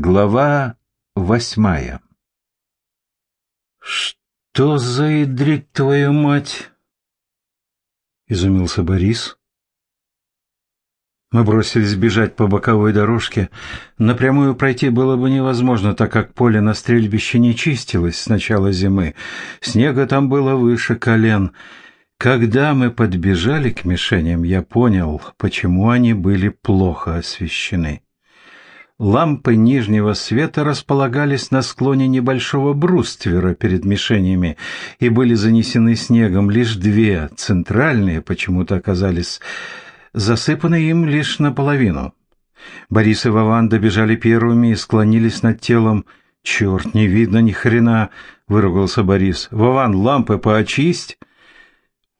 Глава восьмая «Что за идрить твою мать?» — изумился Борис. Мы бросились бежать по боковой дорожке. Напрямую пройти было бы невозможно, так как поле на стрельбище не чистилось с начала зимы. Снега там было выше колен. Когда мы подбежали к мишеням, я понял, почему они были плохо освещены. Лампы нижнего света располагались на склоне небольшого бруствера перед мишенями и были занесены снегом. Лишь две, центральные, почему-то оказались засыпаны им лишь наполовину. Борис и Вован добежали первыми и склонились над телом. «Черт, не видно ни хрена!» — выругался Борис. «Вован, лампы поочисть!»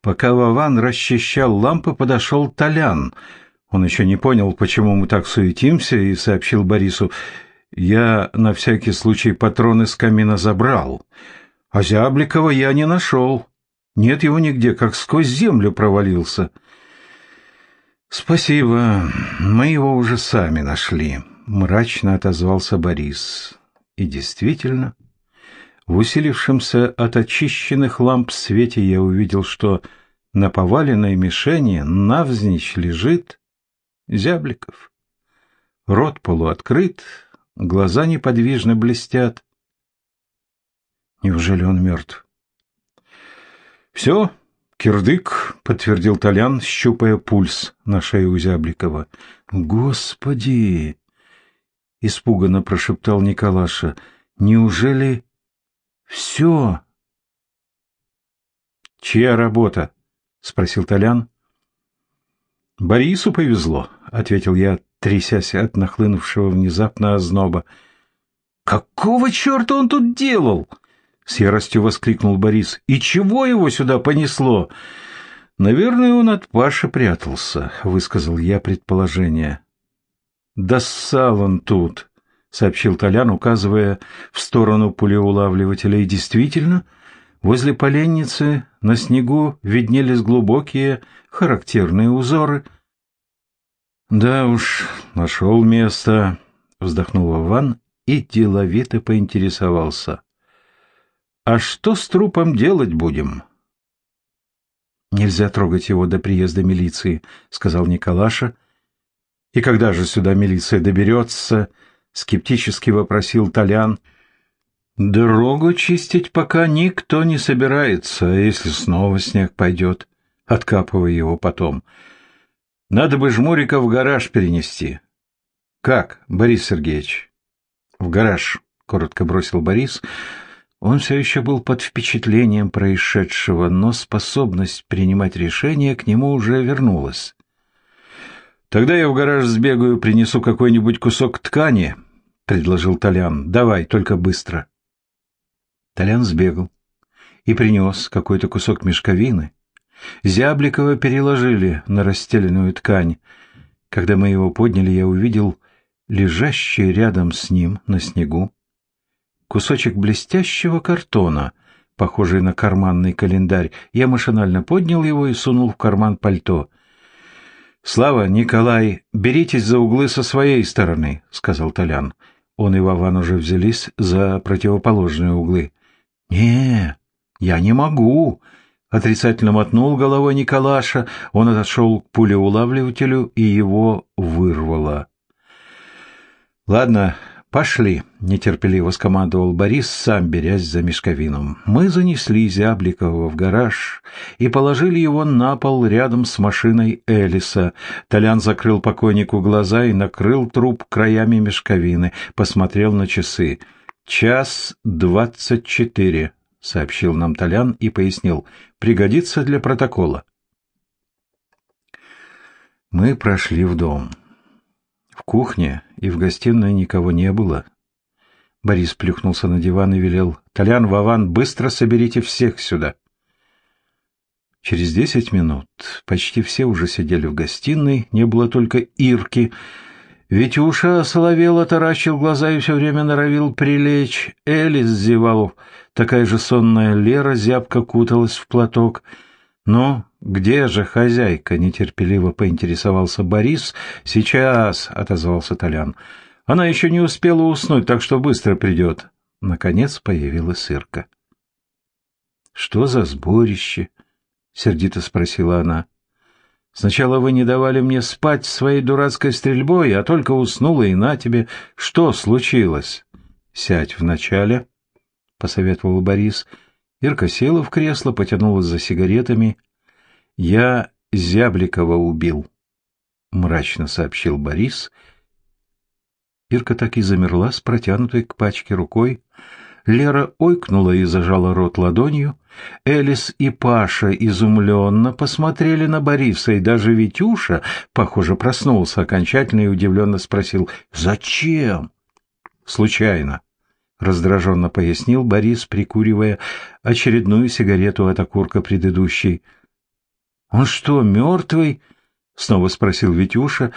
Пока Вован расчищал лампы, подошел Толян — он еще не понял, почему мы так суетимся, и сообщил Борису, «Я на всякий случай патроны с камина забрал, а Зябликова я не нашел. Нет его нигде, как сквозь землю провалился». «Спасибо, мы его уже сами нашли», — мрачно отозвался Борис. И действительно, в усилившемся от очищенных ламп свете я увидел, что на поваленной мишени навзничь лежит Зябликов. Рот полуоткрыт, глаза неподвижно блестят. Неужели он мертв? «Все, кирдык», — подтвердил Толян, щупая пульс на шее у Зябликова. «Господи!» — испуганно прошептал Николаша. «Неужели все?» «Чья работа?» — спросил Толян. «Борису повезло», — ответил я, трясясь от нахлынувшего внезапно озноба. «Какого черта он тут делал?» — с яростью воскликнул Борис. «И чего его сюда понесло?» «Наверное, он от Паши прятался», — высказал я предположение. «Да ссал он тут», — сообщил Толян, указывая в сторону пулеулавливателя. И действительно, возле поленницы на снегу виднелись глубокие характерные узоры. «Да уж, нашел место», — вздохнул Вован и деловито поинтересовался. «А что с трупом делать будем?» «Нельзя трогать его до приезда милиции», — сказал Николаша. «И когда же сюда милиция доберется?» — скептически вопросил Толян. «Дорогу чистить пока никто не собирается, если снова снег пойдет?» откапывая его потом. Надо бы жмурика в гараж перенести. Как, Борис Сергеевич? В гараж, коротко бросил Борис. Он все еще был под впечатлением происшедшего, но способность принимать решения к нему уже вернулась. «Тогда я в гараж сбегаю, принесу какой-нибудь кусок ткани», — предложил Толян. «Давай, только быстро». Толян сбегал и принес какой-то кусок мешковины, Зябликова переложили на расстеленную ткань. Когда мы его подняли, я увидел лежащий рядом с ним на снегу кусочек блестящего картона, похожий на карманный календарь. Я машинально поднял его и сунул в карман пальто. «Слава, Николай, беритесь за углы со своей стороны», — сказал Толян. Он и Вован уже взялись за противоположные углы. «Не, я не могу», Отрицательно мотнул головой Николаша, он отошел к пулеулавливателю и его вырвало. «Ладно, пошли», — нетерпеливо скомандовал Борис, сам берясь за мешковину. Мы занесли Зябликова в гараж и положили его на пол рядом с машиной Элиса. Толян закрыл покойнику глаза и накрыл труп краями мешковины, посмотрел на часы. «Час двадцать четыре». — сообщил нам Толян и пояснил. «Пригодится для протокола». Мы прошли в дом. В кухне и в гостиной никого не было. Борис плюхнулся на диван и велел. «Толян, Вован, быстро соберите всех сюда». Через десять минут почти все уже сидели в гостиной, не было только Ирки — Витюша соловел, таращил глаза и все время норовил прилечь. Элис зевал. Такая же сонная Лера зябко куталась в платок. «Ну, где же хозяйка?» — нетерпеливо поинтересовался Борис. «Сейчас», — отозвался Толян. Она еще не успела уснуть, так что быстро придет. Наконец появилась Ирка. «Что за сборище?» — сердито спросила она. «Сначала вы не давали мне спать своей дурацкой стрельбой, а только уснула и на тебе. Что случилось?» «Сядь вначале», — посоветовал Борис. Ирка села в кресло, потянулась за сигаретами. «Я Зябликова убил», — мрачно сообщил Борис. Ирка так и замерла с протянутой к пачке рукой. Лера ойкнула и зажала рот ладонью. Элис и Паша изумленно посмотрели на Бориса, и даже Витюша, похоже, проснулся окончательно и удивленно спросил «Зачем?» «Случайно», — раздраженно пояснил Борис, прикуривая очередную сигарету от окурка предыдущей. «Он что, мертвый?» — снова спросил Витюша.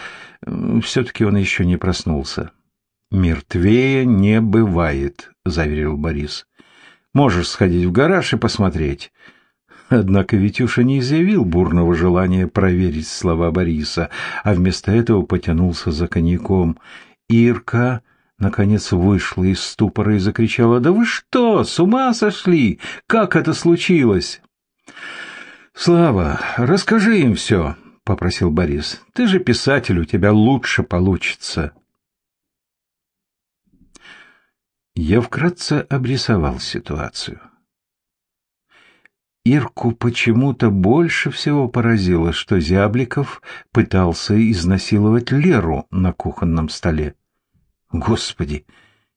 Все-таки он еще не проснулся. «Мертвее не бывает», — заверил Борис. «Можешь сходить в гараж и посмотреть». Однако Витюша не изъявил бурного желания проверить слова Бориса, а вместо этого потянулся за коньяком. Ирка, наконец, вышла из ступора и закричала, «Да вы что, с ума сошли? Как это случилось?» «Слава, расскажи им все», — попросил Борис. «Ты же писатель, у тебя лучше получится». Я вкратце обрисовал ситуацию. Ирку почему-то больше всего поразило, что Зябликов пытался изнасиловать Леру на кухонном столе. «Господи,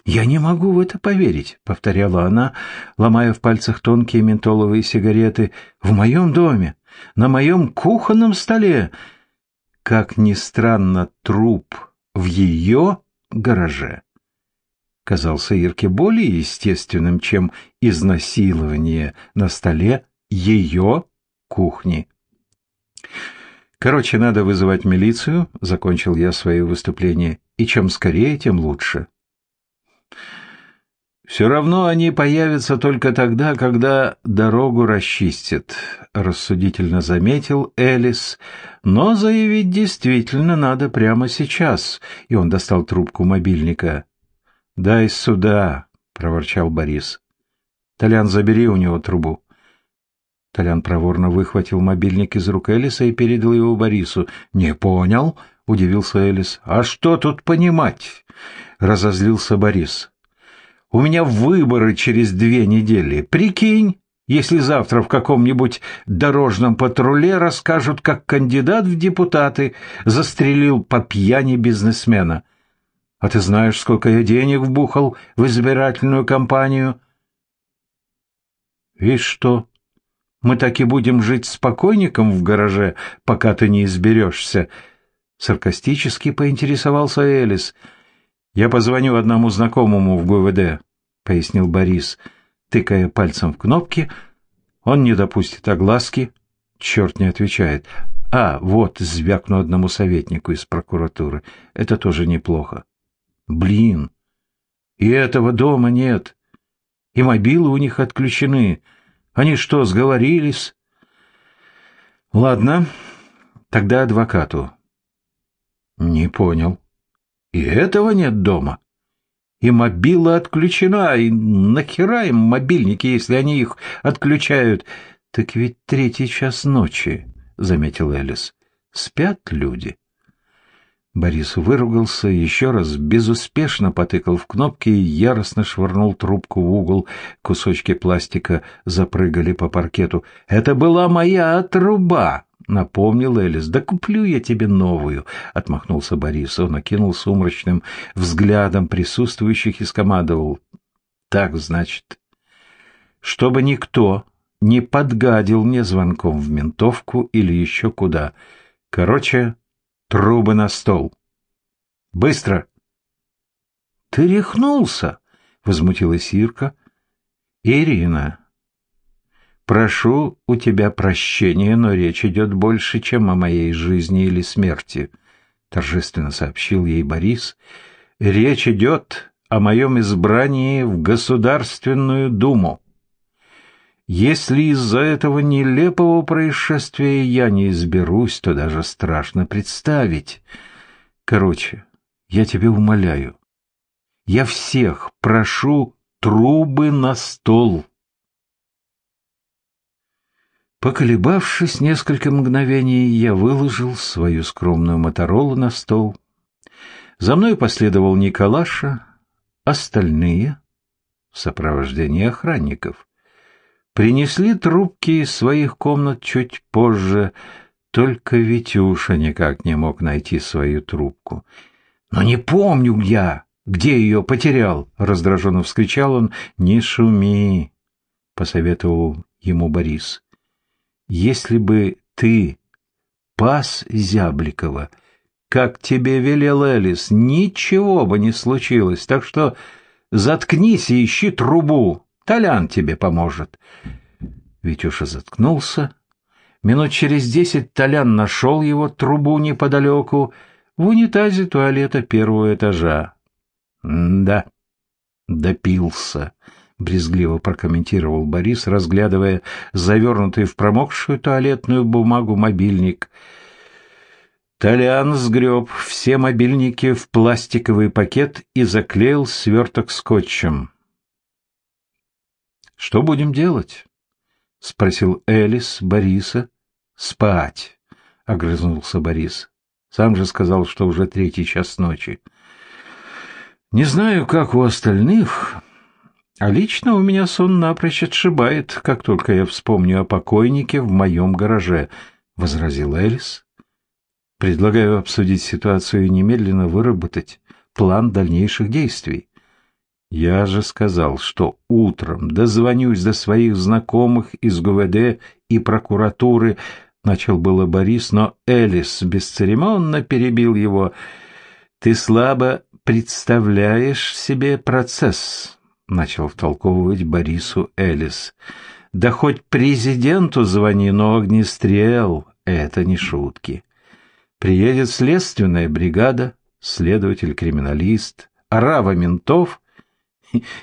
я не могу в это поверить», — повторяла она, ломая в пальцах тонкие ментоловые сигареты. «В моем доме, на моем кухонном столе». Как ни странно, труп в ее гараже казался Ирке более естественным, чем изнасилование на столе ее кухни. «Короче, надо вызывать милицию», — закончил я свое выступление, — «и чем скорее, тем лучше». «Все равно они появятся только тогда, когда дорогу расчистят», — рассудительно заметил Элис. «Но заявить действительно надо прямо сейчас», — и он достал трубку мобильника. «Дай сюда», — проворчал Борис. «Толян, забери у него трубу». Толян проворно выхватил мобильник из рук Элиса и передал его Борису. «Не понял?» — удивился Элис. «А что тут понимать?» — разозлился Борис. «У меня выборы через две недели. Прикинь, если завтра в каком-нибудь дорожном патруле расскажут, как кандидат в депутаты застрелил по пьяни бизнесмена». А ты знаешь, сколько я денег вбухал в избирательную кампанию? Видишь что, мы так и будем жить с покойником в гараже, пока ты не изберешься. Саркастически поинтересовался Элис. Я позвоню одному знакомому в ГУВД, пояснил Борис, тыкая пальцем в кнопки. Он не допустит огласки. Черт не отвечает. А, вот, звякну одному советнику из прокуратуры. Это тоже неплохо. Блин, и этого дома нет. И мобилы у них отключены. Они что, сговорились? Ладно, тогда адвокату. Не понял. И этого нет дома. И мобила отключена, и нахера им мобильники, если они их отключают? Так ведь третий час ночи, — заметил Элис. Спят люди. Борис выругался, еще раз безуспешно потыкал в кнопки и яростно швырнул трубку в угол. Кусочки пластика запрыгали по паркету. «Это была моя труба!» — напомнил Элис. «Да куплю я тебе новую!» — отмахнулся Борис. Он окинул сумрачным взглядом присутствующих и скомандовал. «Так, значит, чтобы никто не подгадил мне звонком в ментовку или еще куда. Короче, Трубы на стол. Быстро. Ты рехнулся, возмутилась Ирка. Ирина, прошу у тебя прощения, но речь идет больше, чем о моей жизни или смерти, торжественно сообщил ей Борис. Речь идет о моем избрании в Государственную Думу. Если из-за этого нелепого происшествия я не изберусь, то даже страшно представить. Короче, я тебя умоляю, Я всех прошу трубы на стол. Поколебавшись несколько мгновений, я выложил свою скромную моторолу на стол. За мной последовал Николаша, остальные, в сопровождении охранников, принесли трубки из своих комнат чуть позже, только Витюша никак не мог найти свою трубку. «Но не помню я, где ее потерял!» — раздраженно вскричал он. «Не шуми!» — посоветовал ему Борис. «Если бы ты пас Зябликова, как тебе велел Элис, ничего бы не случилось, так что заткнись и ищи трубу, Толян тебе поможет». Витюша заткнулся. Минут через десять Толян нашел его трубу неподалеку, в унитазе туалета первого этажа. «Да, допился», — брезгливо прокомментировал Борис, разглядывая завернутый в промокшую туалетную бумагу мобильник. Толян сгреб все мобильники в пластиковый пакет и заклеил сверток скотчем. «Что будем делать?» — спросил Элис Бориса. «Спать», — огрызнулся Борис. «Сам же сказал, что уже третий час ночи». Не знаю, как у остальных, а лично у меня сон напрочь отшибает, как только я вспомню о покойнике в моем гараже, — возразил Элис. Предлагаю обсудить ситуацию и немедленно выработать план дальнейших действий. Я же сказал, что утром дозвонюсь до своих знакомых из ГУВД и прокуратуры, начал было Борис, но Элис бесцеремонно перебил его. Ты слабо представляешь себе процесс?» — начал втолковывать Борису Элис. «Да хоть президенту звони, но огнестрел — это не шутки. Приедет следственная бригада, следователь-криминалист, орава ментов,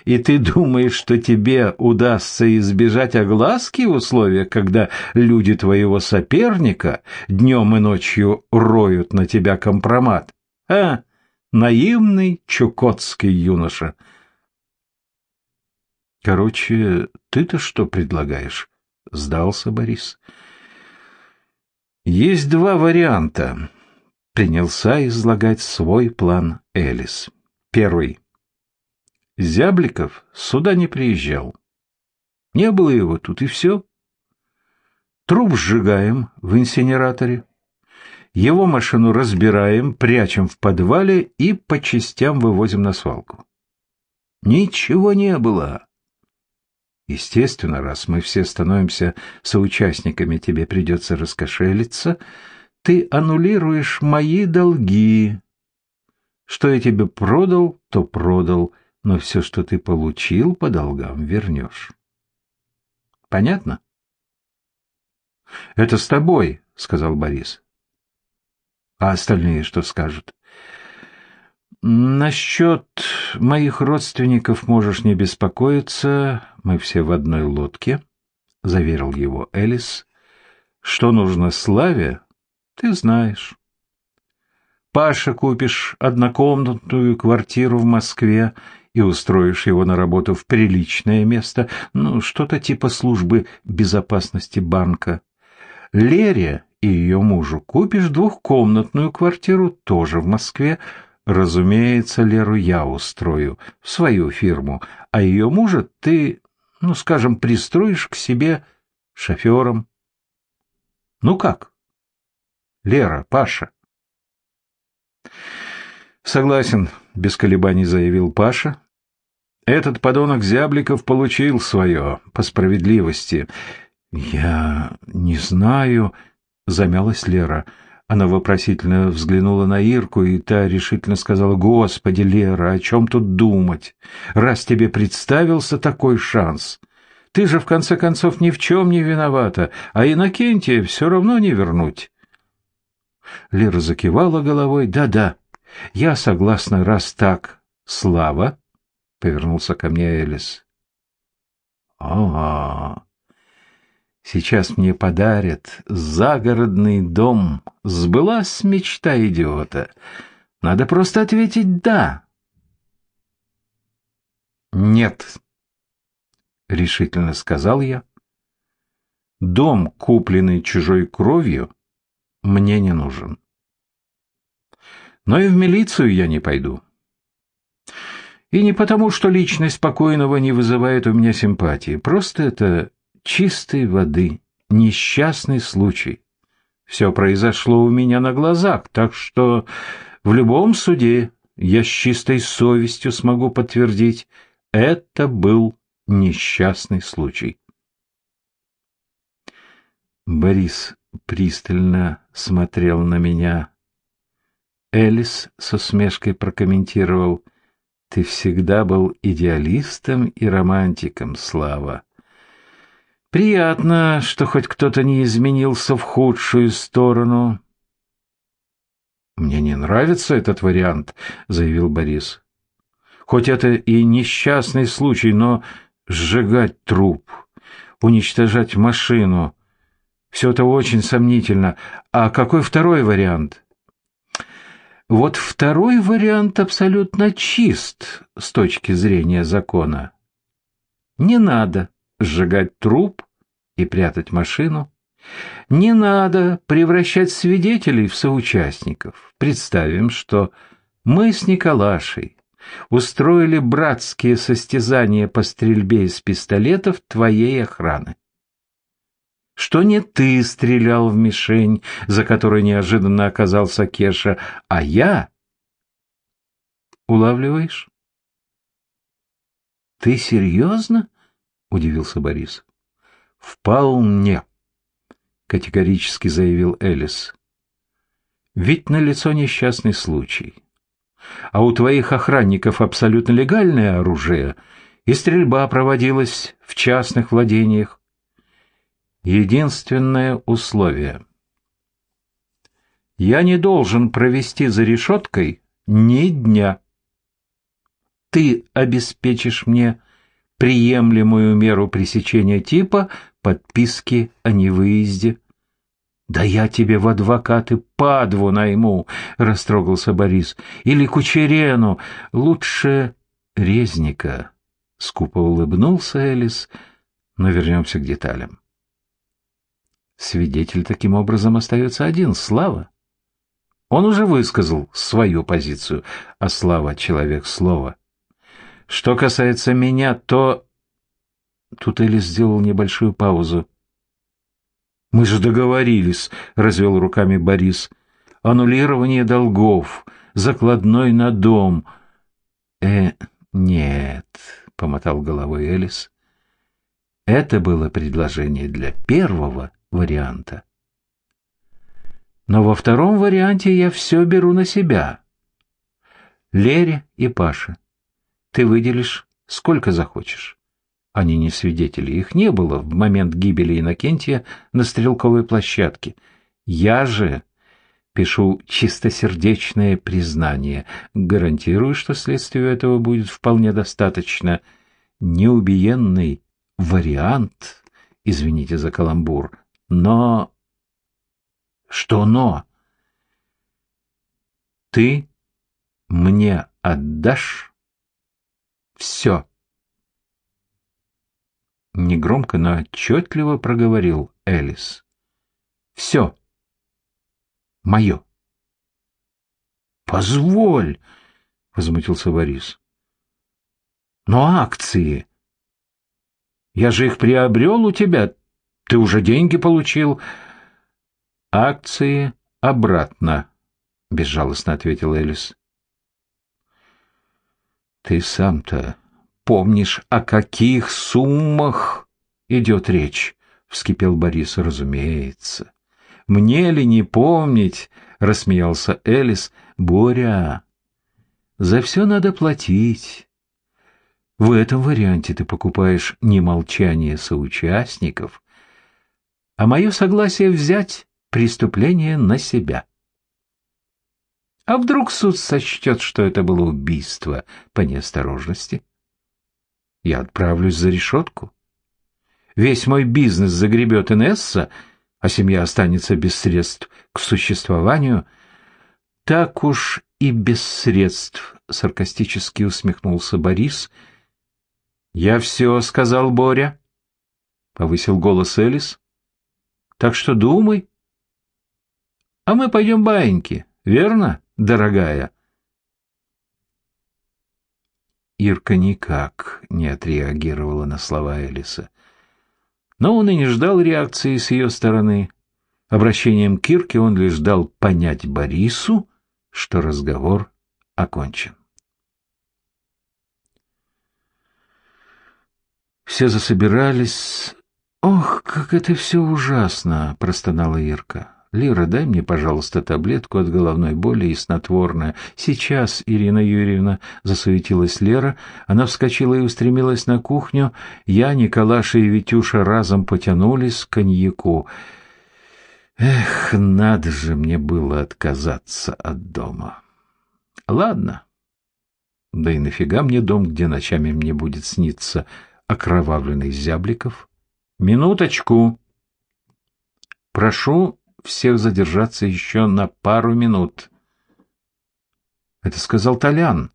и ты думаешь, что тебе удастся избежать огласки в условиях, когда люди твоего соперника днем и ночью роют на тебя компромат? А?» наивный чукотский юноша. Короче, ты-то что предлагаешь? Сдался Борис. Есть два варианта. Принялся излагать свой план Элис. Первый. Зябликов сюда не приезжал. Не было его тут, и все. Труп сжигаем в инсинераторе. Его машину разбираем, прячем в подвале и по частям вывозим на свалку. Ничего не было. Естественно, раз мы все становимся соучастниками, тебе придется раскошелиться. Ты аннулируешь мои долги. Что я тебе продал, то продал, но все, что ты получил, по долгам вернешь. Понятно? — Это с тобой, — сказал Борис. А остальные что скажут? Насчет моих родственников можешь не беспокоиться, мы все в одной лодке, — заверил его Элис. Что нужно Славе, ты знаешь. Паша купишь однокомнатную квартиру в Москве и устроишь его на работу в приличное место, ну, что-то типа службы безопасности банка. Лере и ее мужу купишь двухкомнатную квартиру тоже в Москве. Разумеется, Леру я устрою в свою фирму, а ее мужа ты, ну, скажем, пристроишь к себе шофером. Ну как? Лера, Паша. Согласен, без колебаний заявил Паша. Этот подонок Зябликов получил свое, по справедливости. Я не знаю, замялась Лера. Она вопросительно взглянула на Ирку, и та решительно сказала, «Господи, Лера, о чем тут думать? Раз тебе представился такой шанс, ты же, в конце концов, ни в чем не виновата, а Иннокентия все равно не вернуть». Лера закивала головой, «Да-да, я согласна, раз так. Слава?» — повернулся ко мне Элис. «А-а-а!» Сейчас мне подарят загородный дом. Сбылась мечта идиота. Надо просто ответить «да». «Нет», — решительно сказал я. «Дом, купленный чужой кровью, мне не нужен. Но и в милицию я не пойду. И не потому, что личность покойного не вызывает у меня симпатии. Просто это чистой воды, несчастный случай. Все произошло у меня на глазах, так что в любом суде я с чистой совестью смогу подтвердить, это был несчастный случай. Борис пристально смотрел на меня. Элис с усмешкой прокомментировал. «Ты всегда был идеалистом и романтиком, Слава. Приятно, что хоть кто-то не изменился в худшую сторону». «Мне не нравится этот вариант», — заявил Борис. «Хоть это и несчастный случай, но сжигать труп, уничтожать машину — все это очень сомнительно. А какой второй вариант?» Вот второй вариант абсолютно чист с точки зрения закона. Не надо сжигать труп и прятать машину. Не надо превращать свидетелей в соучастников. Представим, что мы с Николашей устроили братские состязания по стрельбе из пистолетов твоей охраны что не ты стрелял в мишень, за которой неожиданно оказался Кеша, а я. Улавливаешь? Ты серьезно? Удивился Борис. Вполне, категорически заявил Элис. Ведь на лицо несчастный случай. А у твоих охранников абсолютно легальное оружие, и стрельба проводилась в частных владениях. Единственное условие. Я не должен провести за решеткой ни дня. Ты обеспечишь мне приемлемую меру пресечения типа подписки о невыезде. «Да я тебе в адвокаты падву найму», — растрогался Борис, — «или Кучерену, лучше Резника», — скупо улыбнулся Элис, но вернемся к деталям. Свидетель таким образом остается один — Слава. Он уже высказал свою позицию, а Слава — человек слова. Что касается меня, то... Тут Элис сделал небольшую паузу. «Мы же договорились», — развел руками Борис. «Аннулирование долгов, закладной на дом». «Э, нет», — помотал головой Элис. «Это было предложение для первого варианта. Но во втором варианте я все беру на себя. Лере и Паше ты выделишь сколько захочешь. Они не свидетели, их не было в момент гибели Иннокентия на стрелковой площадке. Я же пишу чистосердечное признание, гарантирую, что следствию этого будет вполне достаточно. Неубиенный вариант, извините за каламбур, но... Что но? Ты мне отдашь все. Негромко, но отчетливо проговорил Элис. Все. Мое. Позволь, возмутился Борис. Но акции... Я же их приобрел у тебя, ты уже деньги получил. Акции обратно, безжалостно ответил Элис. Ты сам-то помнишь, о каких суммах идет речь? Вскипел Борис, разумеется. Мне ли не помнить? Рассмеялся Элис. Боря, за все надо платить. В этом варианте ты покупаешь не молчание соучастников, а мое согласие взять преступление на себя. А вдруг суд сочтет, что это было убийство по неосторожности? Я отправлюсь за решетку. Весь мой бизнес загребет Инесса, а семья останется без средств к существованию. Так уж и без средств, саркастически усмехнулся Борис. «Я все сказал Боря», — повысил голос Элис. «Так что думай». «А мы пойдем баиньки, верно, дорогая?» Ирка никак не отреагировала на слова Элиса. Но он и не ждал реакции с ее стороны. Обращением к Ирке он лишь дал понять Борису, что разговор окончен. Все засобирались. «Ох, как это все ужасно!» — простонала Ирка. «Лира, дай мне, пожалуйста, таблетку от головной боли и снотворное». «Сейчас, Ирина Юрьевна», — засуетилась Лера. Она вскочила и устремилась на кухню. Я, Николаша и Витюша разом потянулись к коньяку. Эх, надо же мне было отказаться от дома. Ладно. Да и нафига мне дом, где ночами мне будет сниться окровавленный Зябликов? Минуточку. Прошу всех задержаться еще на пару минут. Это сказал Толян.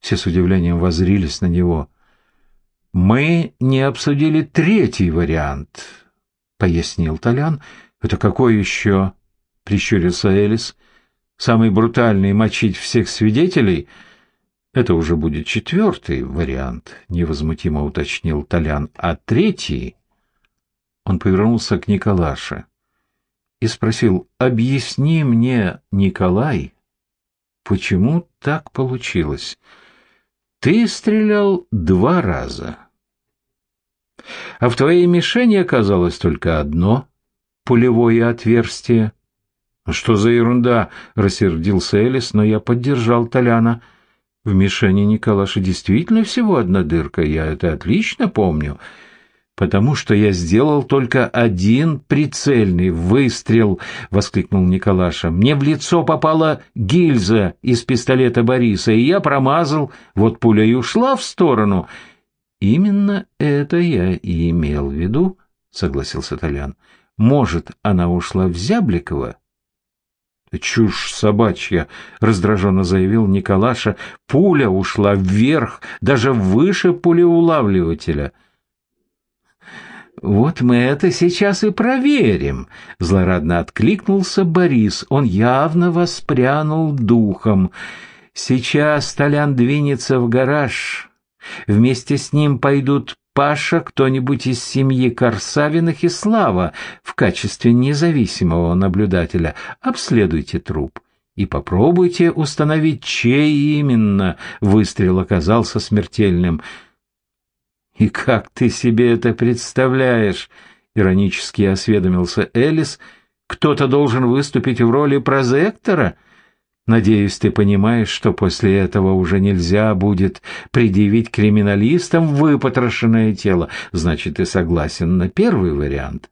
Все с удивлением возрились на него. Мы не обсудили третий вариант, пояснил Толян. Это какой еще? прищурился Элис. Самый брутальный мочить всех свидетелей? Это уже будет четвертый вариант, невозмутимо уточнил Толян. А третий... Он повернулся к Николаше и спросил, «Объясни мне, Николай, почему так получилось? Ты стрелял два раза, а в твоей мишени оказалось только одно пулевое отверстие». «Что за ерунда?» — рассердился Элис, но я поддержал Толяна. «В мишени Николаша действительно всего одна дырка, я это отлично помню» потому что я сделал только один прицельный выстрел, — воскликнул Николаша. Мне в лицо попала гильза из пистолета Бориса, и я промазал, вот пуля и ушла в сторону. Именно это я и имел в виду, — согласился Толян. Может, она ушла в Зябликова? «Чушь собачья!» — раздраженно заявил Николаша. «Пуля ушла вверх, даже выше пулеулавливателя». «Вот мы это сейчас и проверим», — злорадно откликнулся Борис. Он явно воспрянул духом. «Сейчас Толян двинется в гараж. Вместе с ним пойдут Паша, кто-нибудь из семьи Корсавиных и Слава в качестве независимого наблюдателя. Обследуйте труп» и попробуйте установить, чей именно выстрел оказался смертельным. «И как ты себе это представляешь?» — иронически осведомился Элис. «Кто-то должен выступить в роли прозектора?» Надеюсь, ты понимаешь, что после этого уже нельзя будет предъявить криминалистам выпотрошенное тело. Значит, ты согласен на первый вариант?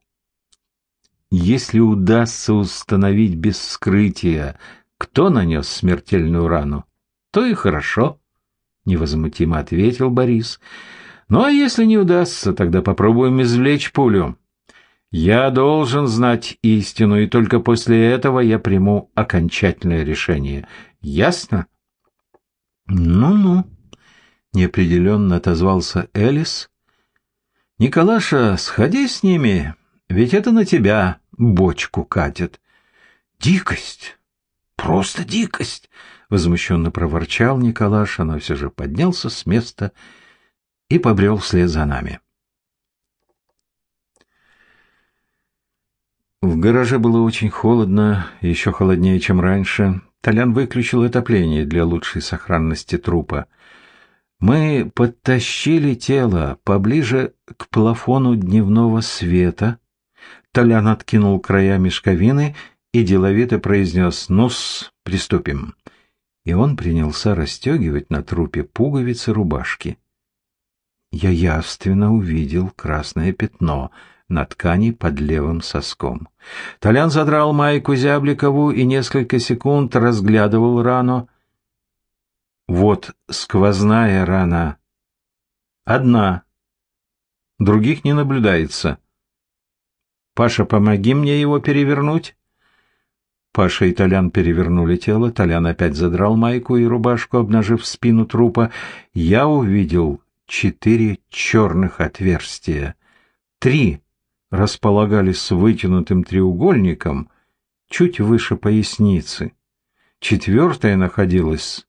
Если удастся установить без вскрытия, кто нанес смертельную рану, то и хорошо, — невозмутимо ответил Борис. Ну а если не удастся, тогда попробуем извлечь пулю. Я должен знать истину, и только после этого я приму окончательное решение. Ясно? Ну-ну, неопределенно отозвался Элис. Николаша, сходи с ними, ведь это на тебя бочку катит. Дикость, просто дикость, возмущенно проворчал Николаша, но все же поднялся с места и побрел вслед за нами. Гараже было очень холодно, еще холоднее, чем раньше. Толян выключил отопление для лучшей сохранности трупа. Мы подтащили тело поближе к плафону дневного света. Толян откинул края мешковины и деловито произнес «Ну-с, приступим». И он принялся расстегивать на трупе пуговицы рубашки я явственно увидел красное пятно на ткани под левым соском. Толян задрал майку Зябликову и несколько секунд разглядывал рану. Вот сквозная рана. Одна. Других не наблюдается. Паша, помоги мне его перевернуть. Паша и Толян перевернули тело. Толян опять задрал майку и рубашку, обнажив спину трупа. Я увидел четыре черных отверстия. Три располагались с вытянутым треугольником чуть выше поясницы. Четвертое находилось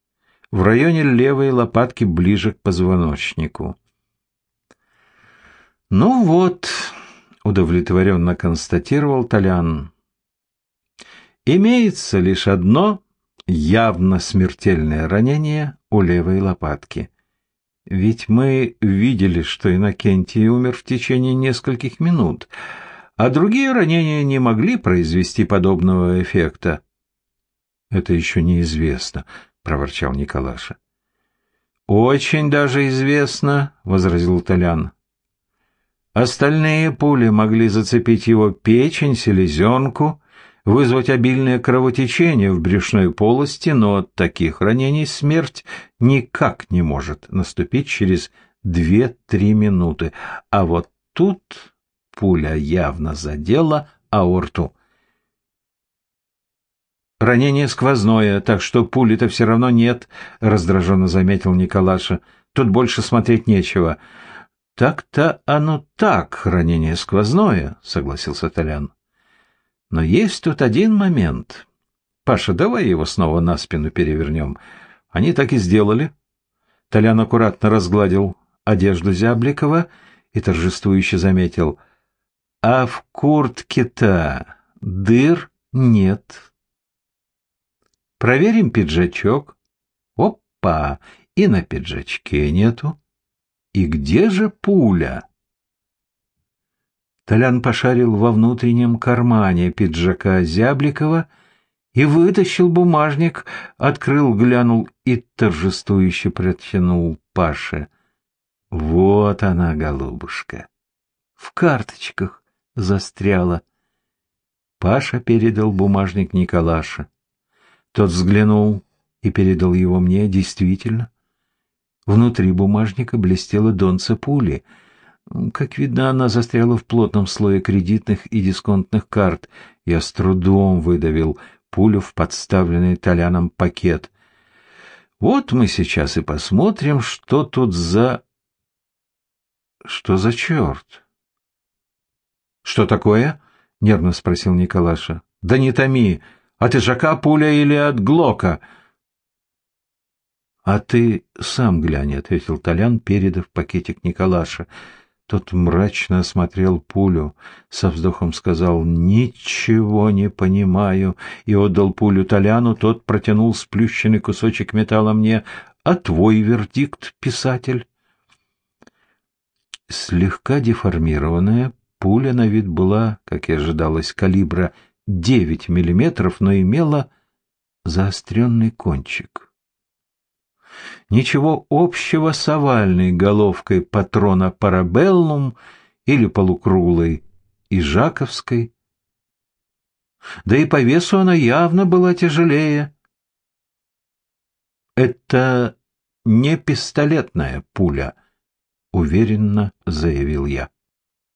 в районе левой лопатки ближе к позвоночнику. «Ну вот», — удовлетворенно констатировал Толян, — «имеется лишь одно явно смертельное ранение у левой лопатки. Ведь мы видели, что Иннокентий умер в течение нескольких минут, а другие ранения не могли произвести подобного эффекта. Это еще неизвестно, проворчал Николаша. Очень даже известно, возразил Толян. Остальные пули могли зацепить его печень, селезенку, вызвать обильное кровотечение в брюшной полости, но от таких ранений смерть никак не может наступить через две-три минуты. А вот тут пуля явно задела аорту. «Ранение сквозное, так что пули-то все равно нет», — раздраженно заметил Николаша. «Тут больше смотреть нечего». «Так-то оно так, ранение сквозное», — согласился Толян. Но есть тут один момент. Паша, давай его снова на спину перевернем. Они так и сделали. Толян аккуратно разгладил одежду Зябликова и торжествующе заметил. А в куртке-то дыр нет. Проверим пиджачок. Опа! И на пиджачке нету. И где же пуля? Толян пошарил во внутреннем кармане пиджака Зябликова и вытащил бумажник, открыл, глянул и торжествующе протянул Паше. Вот она, голубушка, в карточках застряла. Паша передал бумажник Николаше. Тот взглянул и передал его мне, действительно. Внутри бумажника блестела донца пули — как видно, она застряла в плотном слое кредитных и дисконтных карт. Я с трудом выдавил пулю в подставленный Толяном пакет. Вот мы сейчас и посмотрим, что тут за... Что за черт? Что такое? — нервно спросил Николаша. — Да не томи, от ижака пуля или от глока? — А ты сам глянь, — ответил Толян, передав пакетик Николаша. Тот мрачно осмотрел пулю, со вздохом сказал «Ничего не понимаю» и отдал пулю Толяну, тот протянул сплющенный кусочек металла мне. «А твой вердикт, писатель?» Слегка деформированная, пуля на вид была, как и ожидалось, калибра 9 миллиметров, но имела заостренный кончик ничего общего с овальной головкой патрона парабеллум или полукруглой и жаковской. Да и по весу она явно была тяжелее. «Это не пистолетная пуля», — уверенно заявил я.